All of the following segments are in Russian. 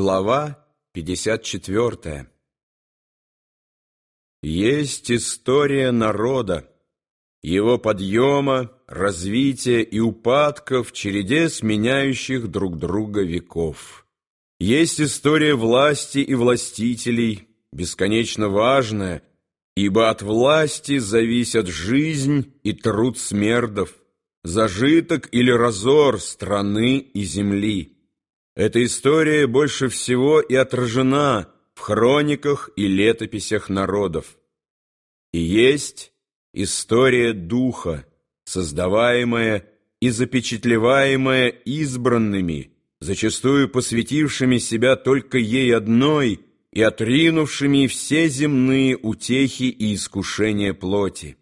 Глава 54 Есть история народа, его подъема, развития и упадка в череде сменяющих друг друга веков. Есть история власти и властителей, бесконечно важная, ибо от власти зависят жизнь и труд смердов, зажиток или разор страны и земли. Эта история больше всего и отражена в хрониках и летописях народов. И есть история духа, создаваемая и запечатлеваемая избранными, зачастую посвятившими себя только ей одной и отринувшими все земные утехи и искушения плоти.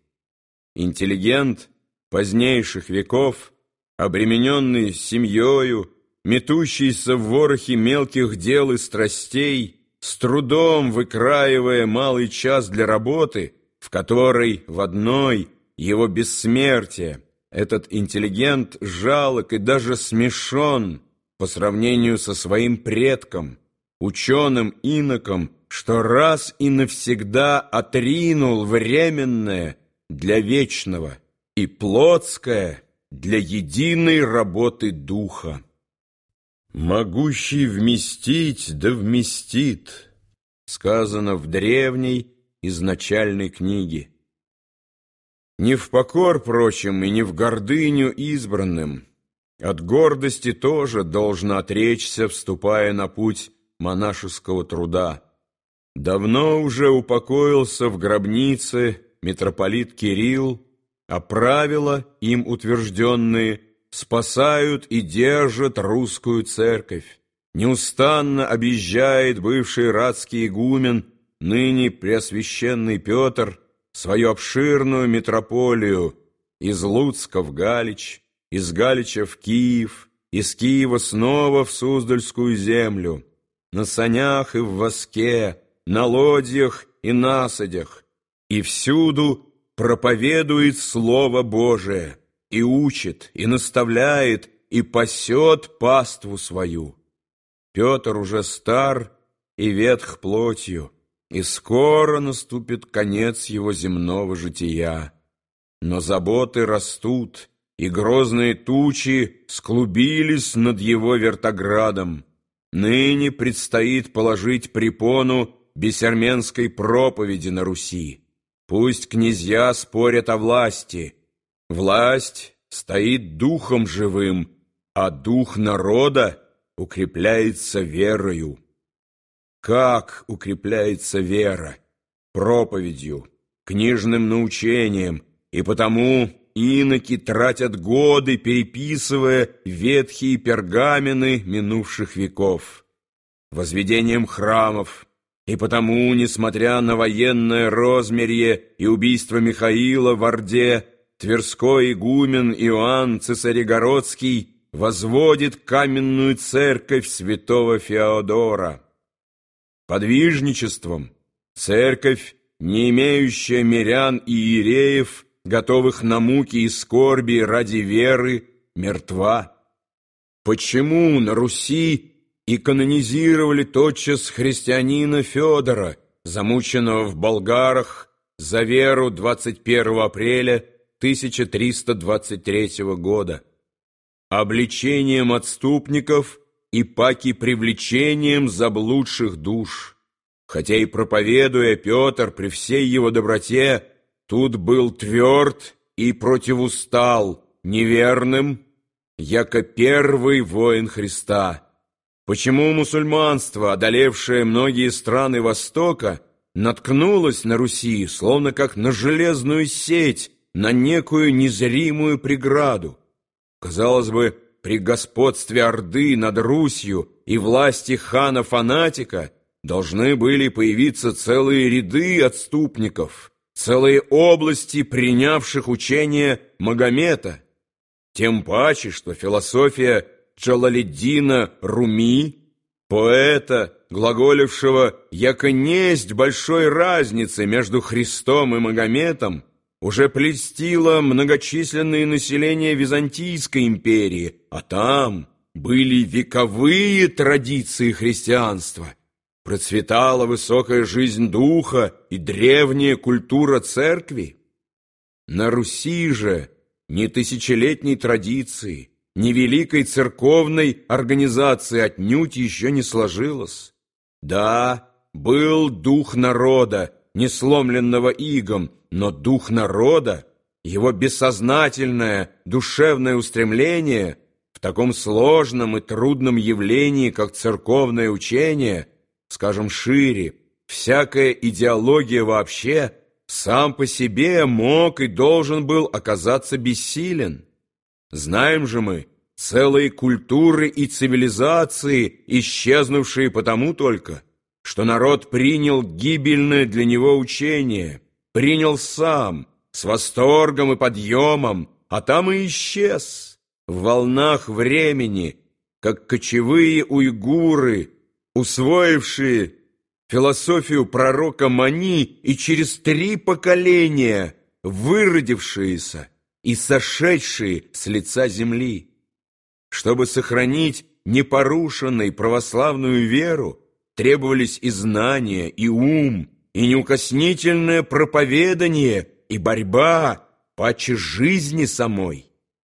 Интеллигент позднейших веков, обремененный семьёю, метущийся в ворохе мелких дел и страстей, с трудом выкраивая малый час для работы, в которой в одной его бессмертие, этот интеллигент жалок и даже смешон по сравнению со своим предком, ученым-иноком, что раз и навсегда отринул временное для вечного и плотское для единой работы духа. «Могущий вместить, да вместит», сказано в древней изначальной книге. Не в покор, прочим, и не в гордыню избранным. От гордости тоже должно отречься, вступая на путь монашеского труда. Давно уже упокоился в гробнице митрополит Кирилл, а правила, им утвержденные, спасают и держат русскую церковь. Неустанно объезжает бывший радский игумен, ныне преосвященный Петр, свою обширную митрополию из Луцка в Галич, из Галича в Киев, из Киева снова в Суздальскую землю, на санях и в воске, на лодьях и насадях, и всюду проповедует Слово Божие и учит, и наставляет, и пасет паству свою. Петр уже стар и ветх плотью, и скоро наступит конец его земного жития. Но заботы растут, и грозные тучи склубились над его вертоградом. Ныне предстоит положить препону бессерменской проповеди на Руси. Пусть князья спорят о власти — Власть стоит духом живым, а дух народа укрепляется верою. Как укрепляется вера? Проповедью, книжным научением, и потому иноки тратят годы, переписывая ветхие пергамены минувших веков, возведением храмов, и потому, несмотря на военное розмерье и убийство Михаила в Орде, Тверской игумен Иоанн Цесарегородский возводит каменную церковь святого Феодора. Подвижничеством церковь, не имеющая мирян и иереев, готовых на муки и скорби ради веры, мертва. Почему на Руси и канонизировали тотчас христианина Федора, замученного в Болгарах за веру 21 апреля 1323 года, обличением отступников и паки привлечением заблудших душ. Хотя и проповедуя Петр при всей его доброте, тут был тверд и противустал неверным, яко первый воин Христа. Почему мусульманство, одолевшее многие страны Востока, наткнулось на Руси, словно как на железную сеть, на некую незримую преграду. Казалось бы, при господстве Орды над Русью и власти хана-фанатика должны были появиться целые ряды отступников, целые области, принявших учение Магомета. Тем паче, что философия Джалалиддина Руми, поэта, глаголившего «яко несть большой разницы между Христом и Магометом», уже плестило многочисленное население Византийской империи, а там, были вековые традиции христианства, процветала высокая жизнь духа и древняя культура церкви. На Руси же ни тысячелетней традиции, ни великой церковной организации отнюдь еще не сложилось. Да, был дух народа, не сломленного игом, но дух народа, его бессознательное душевное устремление в таком сложном и трудном явлении, как церковное учение, скажем шире, всякая идеология вообще, сам по себе мог и должен был оказаться бессилен. Знаем же мы, целые культуры и цивилизации, исчезнувшие потому только, что народ принял гибельное для него учение, принял сам, с восторгом и подъемом, а там и исчез, в волнах времени, как кочевые уйгуры, усвоившие философию пророка Мани и через три поколения выродившиеся и сошедшие с лица земли. Чтобы сохранить непорушенной православную веру, требовались и знания, и ум, и неукоснительное проповедание, и борьба паче жизни самой.